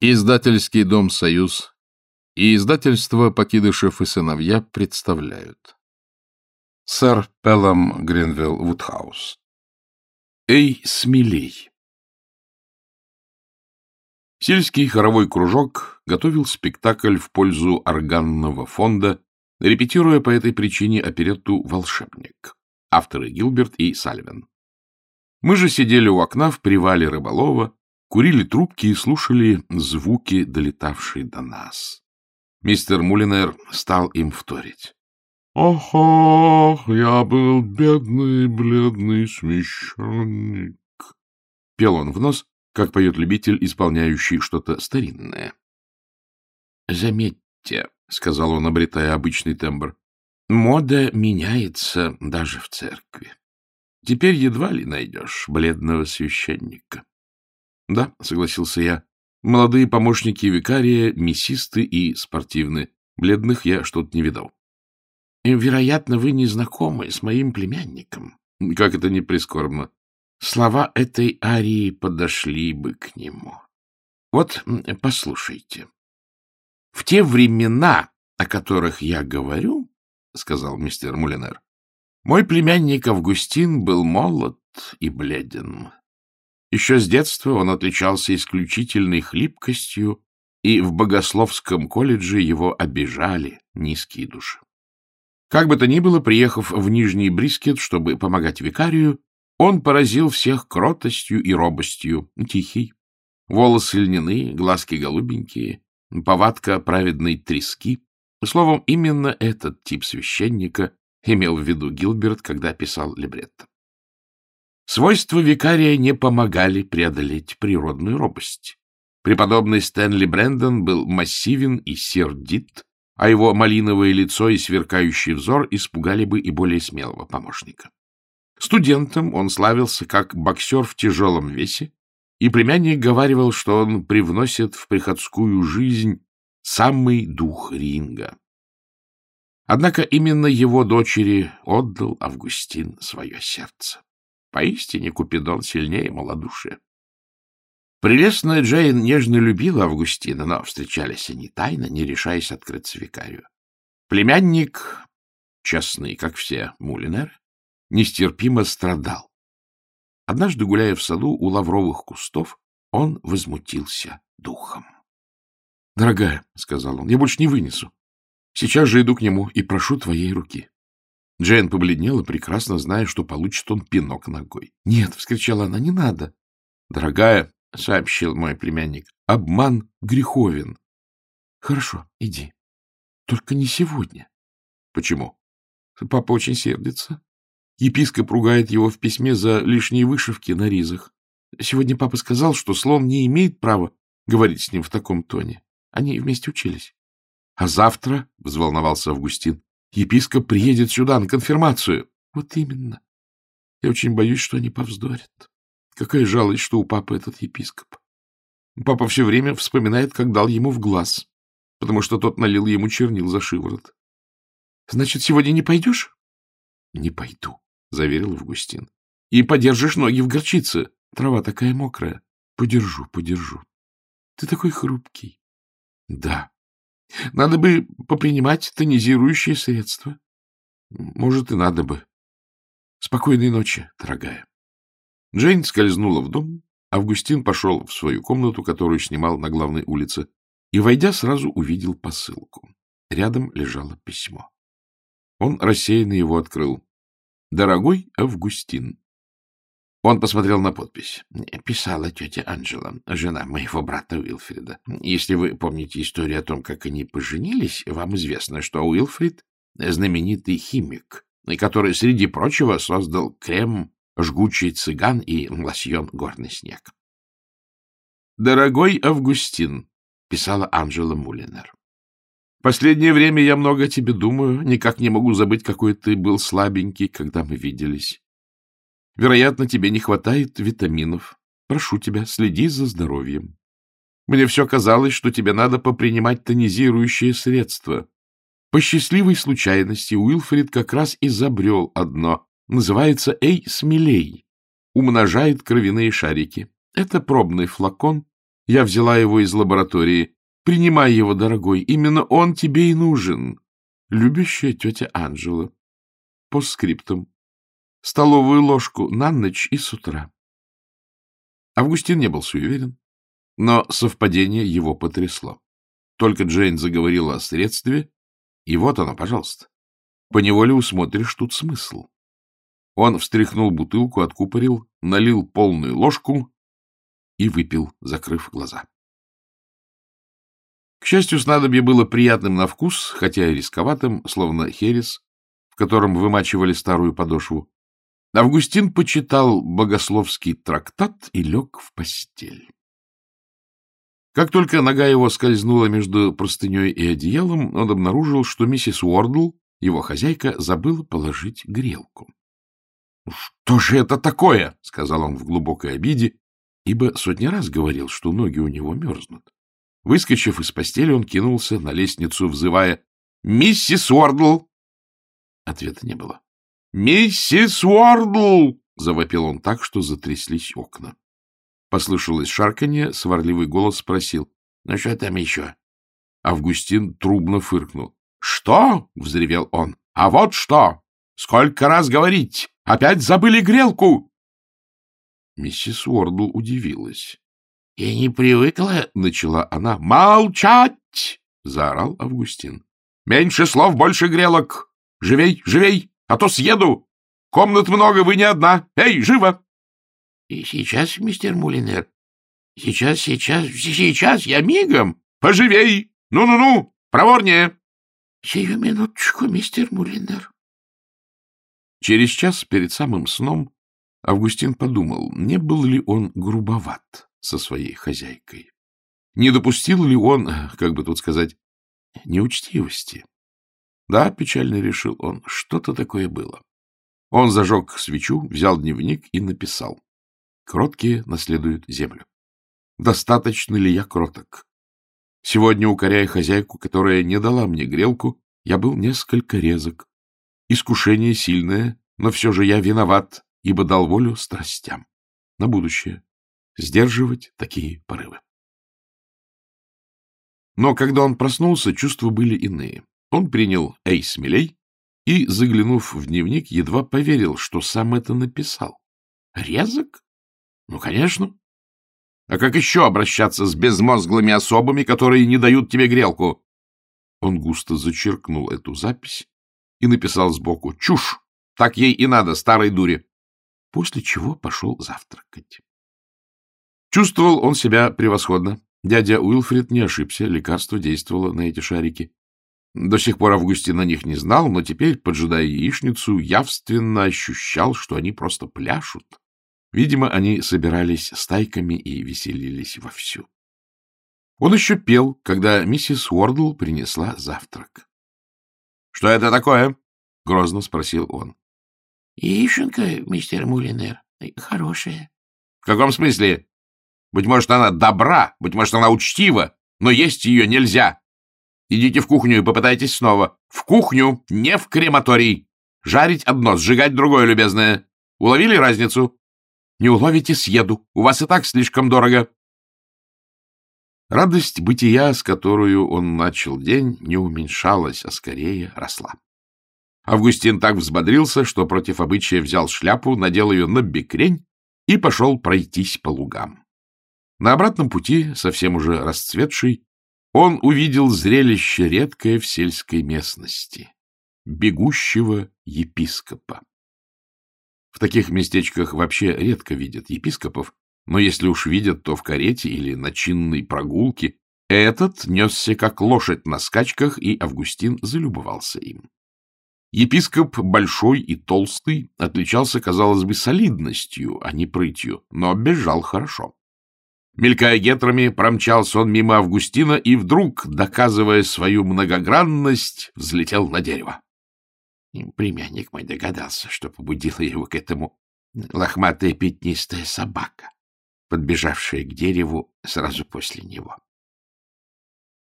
Издательский дом «Союз» и издательство «Покидышев и сыновья» представляют. Сэр Пеллам Гринвилл Вудхаус. Эй, смелей! Сельский хоровой кружок готовил спектакль в пользу органного фонда, репетируя по этой причине оперетту «Волшебник». Авторы Гилберт и Сальвин. Мы же сидели у окна в привале рыболова, курили трубки и слушали звуки, долетавшие до нас. Мистер Мулинер стал им вторить. «Ох, ох, я был бедный, бледный священник!» Пел он в нос, как поет любитель, исполняющий что-то старинное. «Заметьте», — сказал он, обретая обычный тембр, — «мода меняется даже в церкви. Теперь едва ли найдешь бледного священника. — Да, — согласился я. Молодые помощники викария, мясисты и спортивны. Бледных я что-то не видал. — Вероятно, вы не знакомы с моим племянником. Как это не прискорбно. Слова этой арии подошли бы к нему. Вот послушайте. В те времена, о которых я говорю, — сказал мистер Мулинер, — мой племянник Августин был молод и бледен. Еще с детства он отличался исключительной хлипкостью, и в богословском колледже его обижали низкие души. Как бы то ни было, приехав в Нижний Брискет, чтобы помогать викарию, он поразил всех кротостью и робостью, тихий. Волосы льняные, глазки голубенькие, повадка праведной трески. Словом, именно этот тип священника имел в виду Гилберт, когда писал либретто. Свойства викария не помогали преодолеть природную робость. Преподобный Стэнли Брэндон был массивен и сердит, а его малиновое лицо и сверкающий взор испугали бы и более смелого помощника. Студентом он славился как боксер в тяжелом весе, и племянник говаривал, что он привносит в приходскую жизнь самый дух ринга. Однако именно его дочери отдал Августин свое сердце. Поистине Купидон сильнее малодушия. Прелестная Джейн нежно любила Августина, но встречались они тайно, не решаясь открыться викарию. Племянник, честный, как все мулинеры, нестерпимо страдал. Однажды, гуляя в саду у лавровых кустов, он возмутился духом. — Дорогая, — сказал он, — я больше не вынесу. Сейчас же иду к нему и прошу твоей руки. Джейн побледнела, прекрасно зная, что получит он пинок ногой. — Нет, — вскричала она, — не надо. — Дорогая, — сообщил мой племянник, — обман греховен. — Хорошо, иди. Только не сегодня. — Почему? — Папа очень сердится. Епископ ругает его в письме за лишние вышивки на ризах. Сегодня папа сказал, что слон не имеет права говорить с ним в таком тоне. Они вместе учились. — А завтра, — взволновался Августин, Епископ приедет сюда на конфирмацию. Вот именно. Я очень боюсь, что они повздорят. Какая жалость, что у папы этот епископ. Папа все время вспоминает, как дал ему в глаз, потому что тот налил ему чернил за шиворот. — Значит, сегодня не пойдешь? — Не пойду, — заверил Августин. — И подержишь ноги в горчице. Трава такая мокрая. Подержу, подержу. Ты такой хрупкий. — Да, надо бы попринимать тонизирующие средства. Может, и надо бы. Спокойной ночи, дорогая. Джейн скользнула в дом. Августин пошел в свою комнату, которую снимал на главной улице, и, войдя, сразу увидел посылку. Рядом лежало письмо. Он рассеянно его открыл. «Дорогой Августин, он посмотрел на подпись. Писала тетя Анжела, жена моего брата Уилфрида. Если вы помните историю о том, как они поженились, вам известно, что Уилфрид — знаменитый химик, который, среди прочего, создал крем «Жгучий цыган» и лосьон «Горный снег». «Дорогой Августин», — писала Анжела Мулинер, — «последнее время я много о тебе думаю, никак не могу забыть, какой ты был слабенький, когда мы виделись». Вероятно, тебе не хватает витаминов. Прошу тебя, следи за здоровьем. Мне все казалось, что тебе надо попринимать тонизирующие средства. По счастливой случайности Уилфрид как раз изобрел одно. Называется «Эй, смелей». Умножает кровяные шарики. Это пробный флакон, Я взяла его из лаборатории. Принимай его, дорогой, именно он тебе и нужен. Любящая тетя Анжела. По скриптам. Столовую ложку на ночь и с утра. Августин не был суеверен, но совпадение его потрясло. Только Джейн заговорила о средстве, и вот оно, пожалуйста. Поневоле усмотришь тут смысл. Он встряхнул бутылку, откупорил, налил полную ложку и выпил, закрыв глаза. К счастью, снадобье было приятным на вкус, хотя и рисковатым, словно херес, в котором вымачивали старую подошву. Августин почитал богословский трактат и лег в постель. Как только нога его скользнула между простыней и одеялом, он обнаружил, что миссис Уордл, его хозяйка, забыла положить грелку. — Что же это такое? — сказал он в глубокой обиде, ибо сотни раз говорил, что ноги у него мерзнут. Выскочив из постели, он кинулся на лестницу, взывая «Миссис Уордл!» Ответа не было. «Миссис Уордл!» — завопил он так, что затряслись окна. Послышалось шарканье, сварливый голос спросил. — Ну что там еще? Августин трубно фыркнул. — Что? — взревел он. — А вот что! Сколько раз говорить! Опять забыли грелку! Миссис Уордл удивилась. — Я не привыкла, — начала она. — Молчать! — заорал Августин. — Меньше слов, больше грелок! Живей, живей, а то съеду! Комнат много, вы не одна! Эй, живо! — Сейчас, мистер Мулинер. Сейчас, сейчас, сейчас, я мигом. Поживей! Ну-ну-ну, проворнее! — Сию минуточку, мистер Мулинер. Через час перед самым сном Августин подумал, не был ли он грубоват со своей хозяйкой. Не допустил ли он, как бы тут сказать, неучтивости? Да, печально решил он, что-то такое было. Он зажег свечу, взял дневник и написал. Кроткие наследуют землю. Достаточно ли я кроток? Сегодня, укоряя хозяйку, которая не дала мне грелку, я был несколько резок. Искушение сильное, но все же я виноват, ибо дал волю страстям. На будущее. Сдерживать такие порывы. Но когда он проснулся, чувства были иные. Он принял «Эй, смелей!» и, заглянув в дневник, едва поверил, что сам это написал. Резок? Ну, конечно. А как еще обращаться с безмозглыми особами, которые не дают тебе грелку? Он густо зачеркнул эту запись и написал сбоку «Чушь! Так ей и надо, старой дуре!» После чего пошел завтракать. Чувствовал он себя превосходно. Дядя Уилфрид не ошибся, лекарство действовало на эти шарики. До сих пор Августин о них не знал, но теперь, поджидая яичницу, явственно ощущал, что они просто пляшут. Видимо, они собирались стайками и веселились вовсю. Он еще пел, когда миссис Уордл принесла завтрак. — Что это такое? — грозно спросил он. — Яишенка, мистер Мулинер, хорошая. — В каком смысле? Быть может, она добра, быть может, она учтива, но есть ее нельзя. Идите в кухню и попытайтесь снова. В кухню, не в крематорий. Жарить одно, сжигать другое, любезное. Уловили разницу? Не уловите, съеду. У вас и так слишком дорого. Радость бытия, с которую он начал день, не уменьшалась, а скорее росла. Августин так взбодрился, что против обычая взял шляпу, надел ее на бекрень и пошел пройтись по лугам. На обратном пути, совсем уже расцветший, он увидел зрелище редкое в сельской местности — бегущего епископа. В таких местечках вообще редко видят епископов, но если уж видят, то в карете или на чинной прогулке. Этот несся как лошадь на скачках, и Августин залюбовался им. Епископ, большой и толстый, отличался, казалось бы, солидностью, а не прытью, но бежал хорошо. Мелькая гетрами, промчался он мимо Августина и вдруг, доказывая свою многогранность, взлетел на дерево. Племянник мой догадался, что побудила его к этому лохматая пятнистая собака, подбежавшая к дереву сразу после него.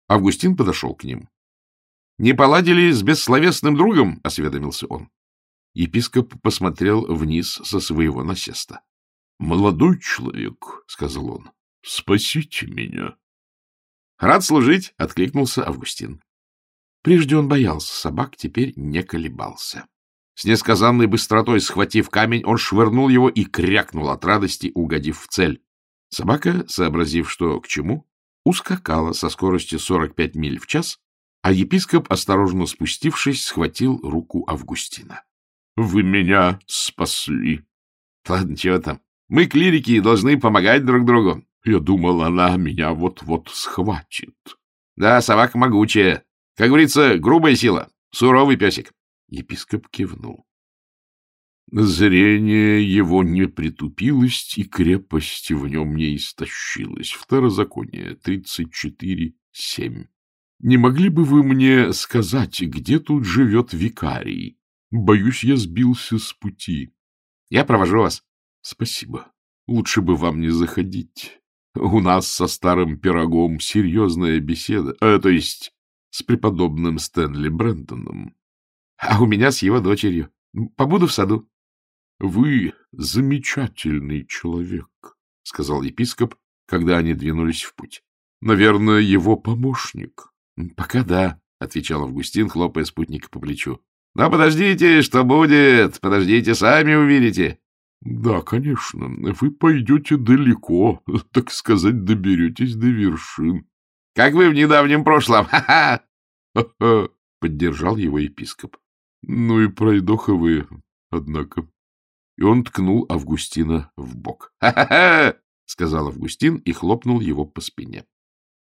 Августин подошел к ним. — Не поладили с бессловесным другом? — осведомился он. Епископ посмотрел вниз со своего насеста. — Молодой человек, — сказал он, Спасите меня. — Рад служить, — откликнулся Августин. Прежде он боялся собак, теперь не колебался. С несказанной быстротой схватив камень, он швырнул его и крякнул от радости, угодив в цель. Собака, сообразив, что к чему, ускакала со скоростью 45 миль в час, а епископ, осторожно спустившись, схватил руку Августина. — Вы меня спасли. — Ладно, чего там. Мы, клирики, должны помогать друг другу. Я думал, она меня вот-вот схватит. — Да, собака могучая. Как говорится, грубая сила. Суровый песик. Епископ кивнул. Зрение его не притупилось, и крепость в нем не истощилась. Второзаконие 34.7. Не могли бы вы мне сказать, где тут живет викарий? Боюсь, я сбился с пути. Я провожу вас. Спасибо. Лучше бы вам не заходить. У нас со старым пирогом серьезная беседа, а, то есть с преподобным Стэнли Брэндоном. А у меня с его дочерью. Побуду в саду. — Вы замечательный человек, — сказал епископ, когда они двинулись в путь. — Наверное, его помощник. — Пока да, — отвечал Августин, хлопая спутника по плечу. — Но подождите, что будет? Подождите, сами увидите. — Да, конечно. Вы пойдете далеко, так сказать, доберетесь до вершин. — Как вы в недавнем прошлом. Ха-ха! — поддержал его епископ. — Ну и пройдоха вы, однако. И он ткнул Августина в бок. «Ха — сказал Августин и хлопнул его по спине.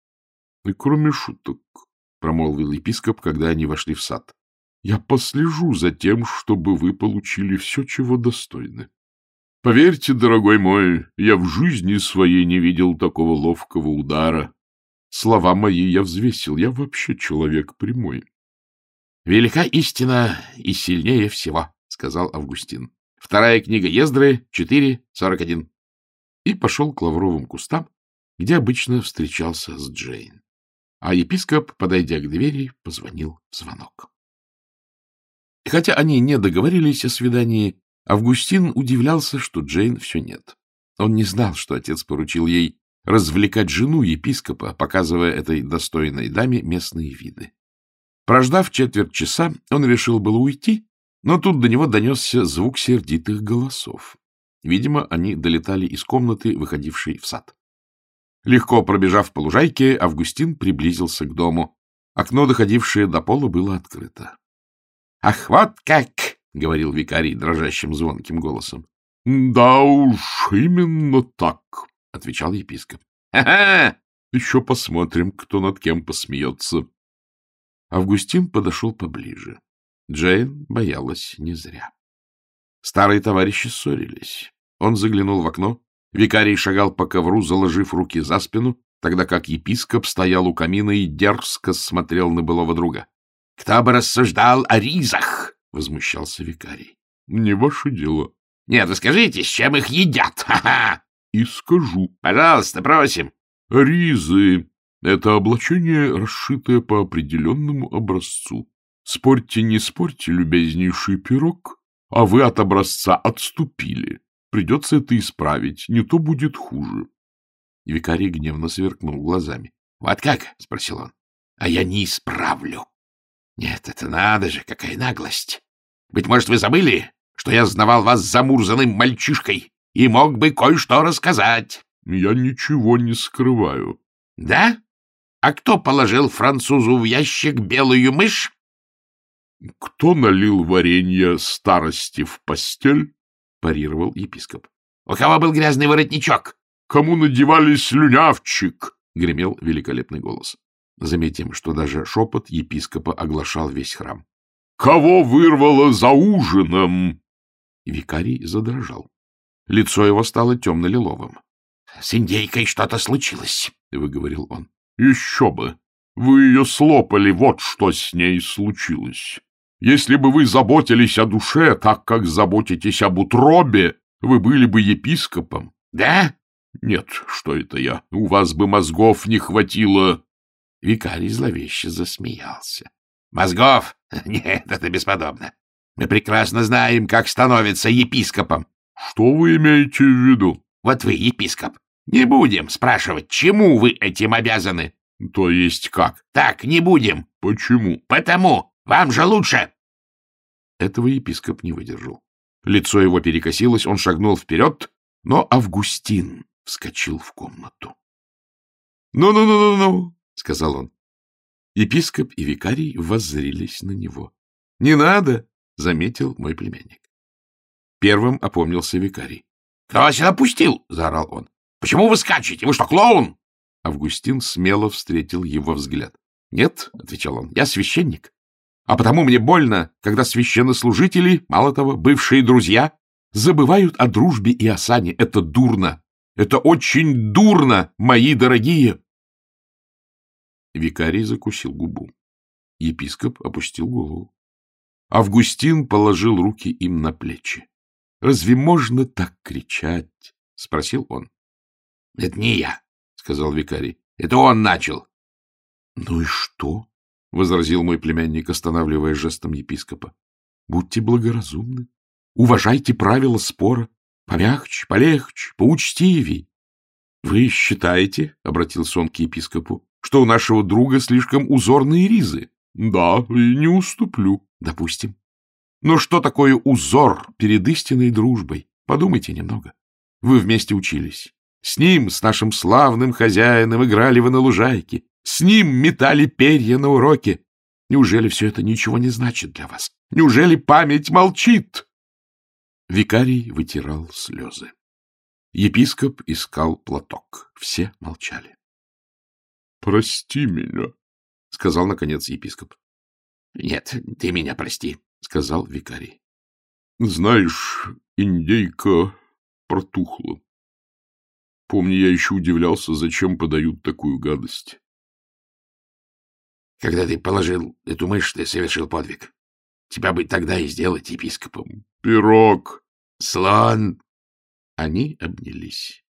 — И кроме шуток, — промолвил епископ, когда они вошли в сад, — я послежу за тем, чтобы вы получили все, чего достойны. Поверьте, дорогой мой, я в жизни своей не видел такого ловкого удара. Слова мои я взвесил, я вообще человек прямой. — Велика истина и сильнее всего, — сказал Августин. Вторая книга Ездры, 4.41. И пошел к лавровым кустам, где обычно встречался с Джейн. А епископ, подойдя к двери, позвонил в звонок. Хотя они не договорились о свидании, Августин удивлялся, что Джейн все нет. Он не знал, что отец поручил ей развлекать жену епископа, показывая этой достойной даме местные виды. Прождав четверть часа, он решил было уйти, но тут до него донесся звук сердитых голосов. Видимо, они долетали из комнаты, выходившей в сад. Легко пробежав по лужайке, Августин приблизился к дому. Окно, доходившее до пола, было открыто. — Ах, вот как! — говорил викарий дрожащим звонким голосом. — Да уж, именно так, — отвечал епископ. «Ха — Еще посмотрим, кто над кем посмеется. Августин подошел поближе. Джейн боялась не зря. Старые товарищи ссорились. Он заглянул в окно. Викарий шагал по ковру, заложив руки за спину, тогда как епископ стоял у камина и дерзко смотрел на былого друга. — Кто бы рассуждал о ризах? — возмущался викарий. — Не ваше дело. — Нет, вы скажите, с чем их едят? Ха-ха! — И скажу. — Пожалуйста, просим. — Ризы — это облачение, расшитое по определенному образцу. Спорьте, не спорьте, любезнейший пирог, а вы от образца отступили. Придется это исправить, не то будет хуже. Викарий гневно сверкнул глазами. — Вот как? — спросил он. — А я не исправлю. Нет, это надо же, какая наглость. Быть может, вы забыли, что я знавал вас замурзанным мальчишкой и мог бы кое-что рассказать? — Я ничего не скрываю. — Да? А кто положил французу в ящик белую мышь? — Кто налил варенье старости в постель? — парировал епископ. — У кого был грязный воротничок? — Кому надевали слюнявчик? — гремел великолепный голос. Заметим, что даже шепот епископа оглашал весь храм. — Кого вырвало за ужином? Викарий задрожал. Лицо его стало темно-лиловым. — С индейкой что-то случилось, — выговорил он. — Еще бы! Вы ее слопали, вот что с ней случилось. Если бы вы заботились о душе так, как заботитесь об утробе, вы были бы епископом. — Да? — Нет, что это я. У вас бы мозгов не хватило. Викарий зловеще засмеялся. — Мозгов? Нет, это бесподобно. Мы прекрасно знаем, как становится епископом. — Что вы имеете в виду? — Вот вы, епископ, Не будем спрашивать, чему вы этим обязаны. То есть как? Так, не будем. Почему? Потому. Вам же лучше. Этого епископ не выдержал. Лицо его перекосилось, он шагнул вперед, но Августин вскочил в комнату. «Ну-ну-ну-ну-ну!» — сказал он. Епископ и викарий воззрились на него. — Не надо! — заметил мой племянник. Первым опомнился викарий. — Кто вас сюда пустил? — заорал он. — Почему вы скачете? Вы что, клоун? Августин смело встретил его взгляд. — Нет, — отвечал он, — я священник. А потому мне больно, когда священнослужители, мало того, бывшие друзья, забывают о дружбе и о сане. Это дурно. Это очень дурно, мои дорогие. Викарий закусил губу. Епископ опустил голову. Августин положил руки им на плечи. — Разве можно так кричать? — спросил он. — Это не я, — сказал викарий. — Это он начал. — Ну и что? — возразил мой племянник, останавливая жестом епископа. — Будьте благоразумны. Уважайте правила спора. Помягче, полегче, поучтивей. — Вы считаете, — обратился он к епископу, — что у нашего друга слишком узорные ризы? — Да, и не уступлю. — Допустим. Но что такое узор перед истинной дружбой? Подумайте немного. Вы вместе учились. С ним, с нашим славным хозяином, играли вы на лужайке. С ним метали перья на уроке. Неужели все это ничего не значит для вас? Неужели память молчит? Викарий вытирал слезы. Епископ искал платок. Все молчали. — Прости меня, — сказал, наконец, епископ. — Нет, ты меня прости, — сказал викарий. — Знаешь, индейка протухла. Помню, я еще удивлялся, зачем подают такую гадость. — Когда ты положил эту мышь, ты совершил подвиг. Тебя бы тогда и сделать епископом. — Пирог! — Слон! Они обнялись.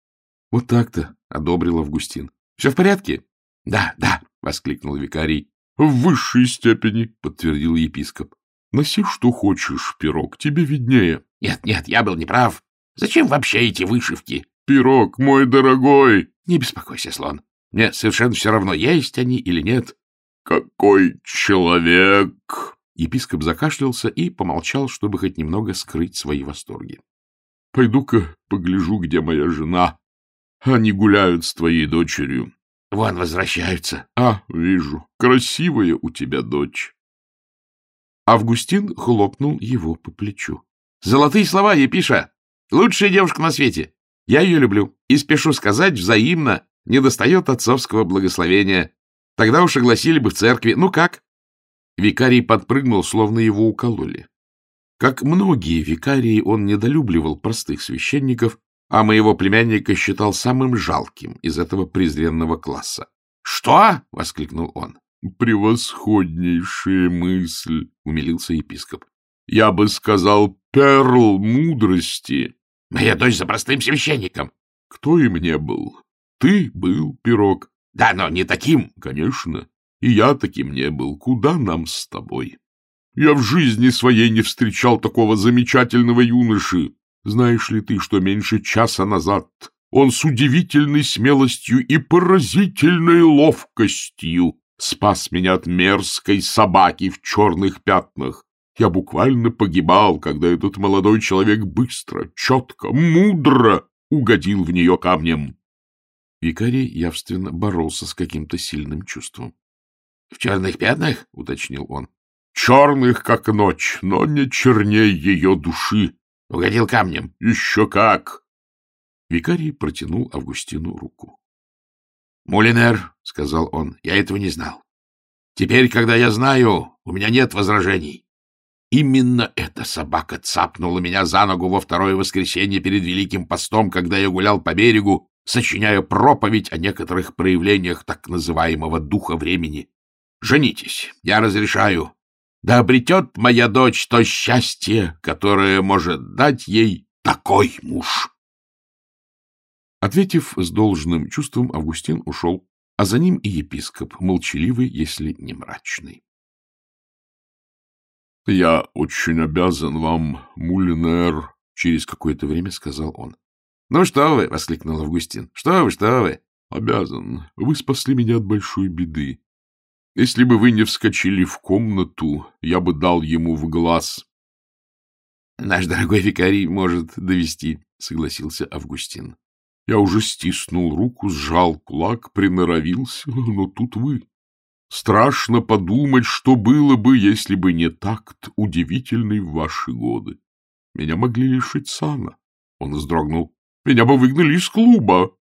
— Вот так-то, — одобрил Августин. — Все в порядке? — Да, да, — воскликнул викарий. — В высшей степени, — подтвердил епископ. — Носи, что хочешь, пирог, тебе виднее. — Нет, нет, я был неправ. Зачем вообще эти вышивки? — Пирог, мой дорогой! — Не беспокойся, слон. Мне совершенно все равно, есть они или нет. — Какой человек! Епископ закашлялся и помолчал, чтобы хоть немного скрыть свои восторги. — Пойду-ка погляжу, где моя жена. Они гуляют с твоей дочерью. — Вон возвращаются. — А, вижу. Красивая у тебя дочь. Августин хлопнул его по плечу. — Золотые слова, Епиша! Лучшая девушка на свете! Я ее люблю и спешу сказать взаимно, не достает отцовского благословения. Тогда уж огласили бы в церкви. Ну как? Викарий подпрыгнул, словно его укололи. Как многие викарии, он недолюбливал простых священников, а моего племянника считал самым жалким из этого презренного класса. — Что? — воскликнул он. — Превосходнейшая мысль, — умилился епископ. — Я бы сказал, перл мудрости. — Моя дочь за простым священником. — Кто и мне был? Ты был, пирог. — Да, но не таким. — Конечно. И я таким не был. Куда нам с тобой? Я в жизни своей не встречал такого замечательного юноши. Знаешь ли ты, что меньше часа назад он с удивительной смелостью и поразительной ловкостью спас меня от мерзкой собаки в черных пятнах. Я буквально погибал, когда этот молодой человек быстро, четко, мудро угодил в нее камнем. Викарий явственно боролся с каким-то сильным чувством. — В черных пятнах? — уточнил он. — Черных, как ночь, но не черней ее души. — Угодил камнем. — Еще как! Викарий протянул Августину руку. — Мулинер, — сказал он, — я этого не знал. Теперь, когда я знаю, у меня нет возражений. Именно эта собака цапнула меня за ногу во второе воскресенье перед Великим постом, когда я гулял по берегу, сочиняя проповедь о некоторых проявлениях так называемого духа времени. Женитесь, я разрешаю. Да обретет моя дочь то счастье, которое может дать ей такой муж. Ответив с должным чувством, Августин ушел, а за ним и епископ, молчаливый, если не мрачный. — Я очень обязан вам, Мулинер, — через какое-то время сказал он. — Ну что вы, — воскликнул Августин. — Что вы, что вы? — Обязан. Вы спасли меня от большой беды. Если бы вы не вскочили в комнату, я бы дал ему в глаз. — Наш дорогой викарий может довести, — согласился Августин. Я уже стиснул руку, сжал кулак, приноровился, но тут вы. Страшно подумать, что было бы, если бы не такт, удивительный в ваши годы. Меня могли лишить сана. Он вздрогнул. Меня бы выгнали из клуба.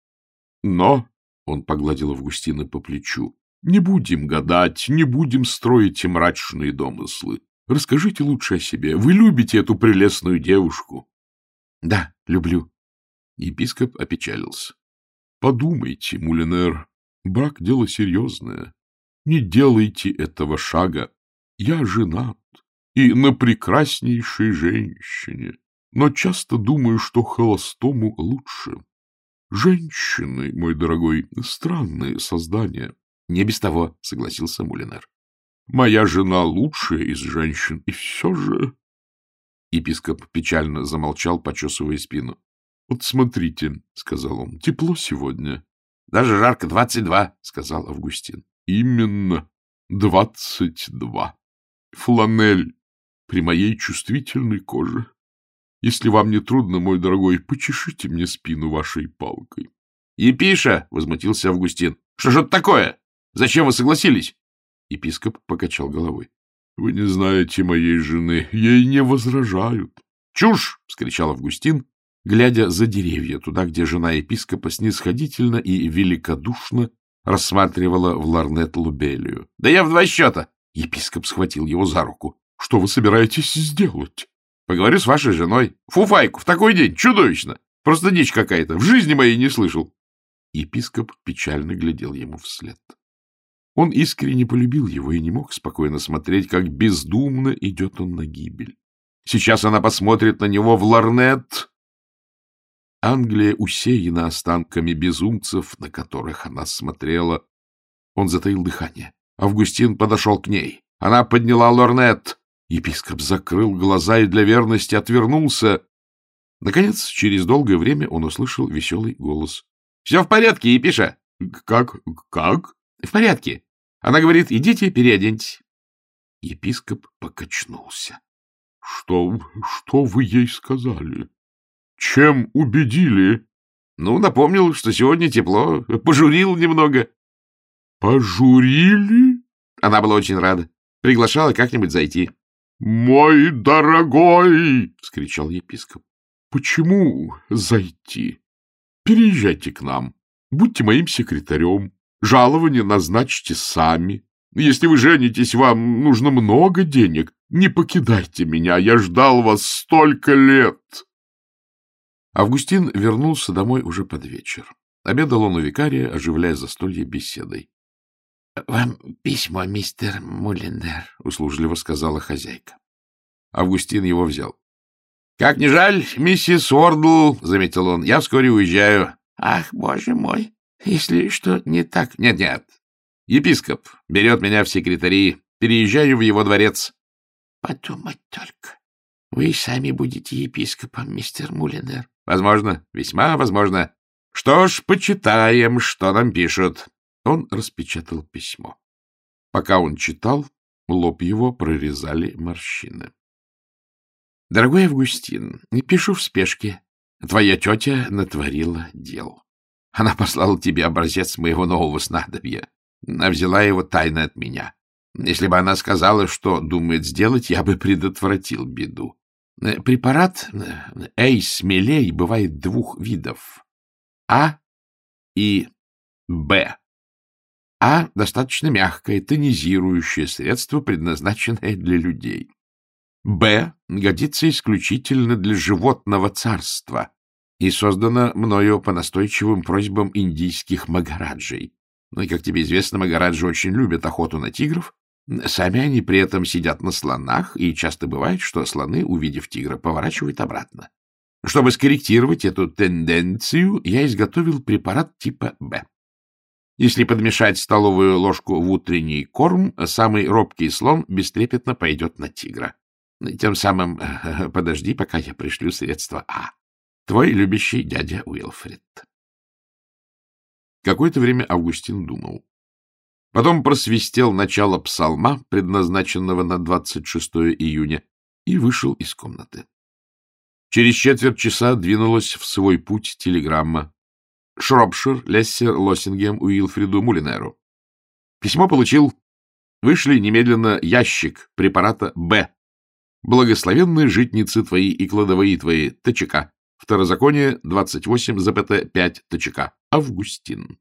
Но, — он погладил Августина по плечу, — не будем гадать, не будем строить мрачные домыслы. Расскажите лучше о себе. Вы любите эту прелестную девушку? — Да, люблю. Епископ опечалился. — Подумайте, Мулинер, брак — дело серьезное. Не делайте этого шага. Я женат и на прекраснейшей женщине но часто думаю, что холостому лучше. Женщины, мой дорогой, странные создания. — Не без того, — согласился Мулинар. — Моя жена лучшая из женщин, и все же... Епископ печально замолчал, почесывая спину. — Вот смотрите, — сказал он, — тепло сегодня. — Даже жарко, двадцать два, — сказал Августин. — Именно, двадцать два. Фланель при моей чувствительной коже. Если вам не трудно, мой дорогой, почешите мне спину вашей палкой. — Епиша! — возмутился Августин. — Что же это такое? Зачем вы согласились? Епископ покачал головой. — Вы не знаете моей жены. Ей не возражают. — Чушь! — вскричал Августин, глядя за деревья, туда, где жена епископа снисходительно и великодушно рассматривала в ларнет Лубелию. — Да я в два счета! Епископ схватил его за руку. — Что вы собираетесь сделать? Поговорю с вашей женой. Фуфайку, в такой день, чудовищно. Просто дичь какая-то. В жизни моей не слышал. Епископ печально глядел ему вслед. Он искренне полюбил его и не мог спокойно смотреть, как бездумно идет он на гибель. Сейчас она посмотрит на него в ларнет. Англия усеяна останками безумцев, на которых она смотрела. Он затаил дыхание. Августин подошел к ней. Она подняла лорнет. Епископ закрыл глаза и для верности отвернулся. Наконец, через долгое время он услышал веселый голос. — Все в порядке, Епиша. — Как? Как? — В порядке. Она говорит, идите, переоденьтесь. Епископ покачнулся. — Что, что вы ей сказали? Чем убедили? — Ну, напомнил, что сегодня тепло. Пожурил немного. — Пожурили? Она была очень рада. Приглашала как-нибудь зайти. «Мой дорогой!» — вскричал епископ. «Почему зайти? Переезжайте к нам, будьте моим секретарем, жалование назначьте сами. Если вы женитесь, вам нужно много денег. Не покидайте меня, я ждал вас столько лет!» Августин вернулся домой уже под вечер. Обедал он у викария, оживляя застолье беседой. — Вам письмо, мистер Муллендер, — услужливо сказала хозяйка. Августин его взял. — Как не жаль, миссис Уордл, — заметил он, — я вскоре уезжаю. — Ах, боже мой, если что не так... Нет-нет. Епископ берет меня в секретари, переезжаю в его дворец. — Подумать только. Вы сами будете епископом, мистер Муллендер. — Возможно, весьма возможно. Что ж, почитаем, что нам пишут. Он распечатал письмо. Пока он читал, лоб его прорезали морщины. — Дорогой Августин, пишу в спешке. Твоя тетя натворила дел. Она послала тебе образец моего нового снадобья, а взяла его тайно от меня. Если бы она сказала, что думает сделать, я бы предотвратил беду. Препарат Эйс Мелей бывает двух видов — А и Б. А — достаточно мягкое, тонизирующее средство, предназначенное для людей. Б — годится исключительно для животного царства и создано мною по настойчивым просьбам индийских магараджей. Ну и, как тебе известно, магараджи очень любят охоту на тигров. Сами они при этом сидят на слонах, и часто бывает, что слоны, увидев тигра, поворачивают обратно. Чтобы скорректировать эту тенденцию, я изготовил препарат типа Б. Если подмешать столовую ложку в утренний корм, самый робкий слон бестрепетно пойдет на тигра. Тем самым подожди, пока я пришлю средства А. Твой любящий дядя Уилфрид. Какое-то время Августин думал. Потом просвистел начало псалма, предназначенного на 26 июня, и вышел из комнаты. Через четверть часа двинулась в свой путь телеграмма. Шропшир, Лессер, Лоссингем, Уилфриду Мулинеру. Письмо получил. Вышли немедленно ящик препарата «Б». Благословенные житницы твои и кладовые твои, ТЧК. Второзаконие 28, ЗПТ 5, ТЧК. Августин.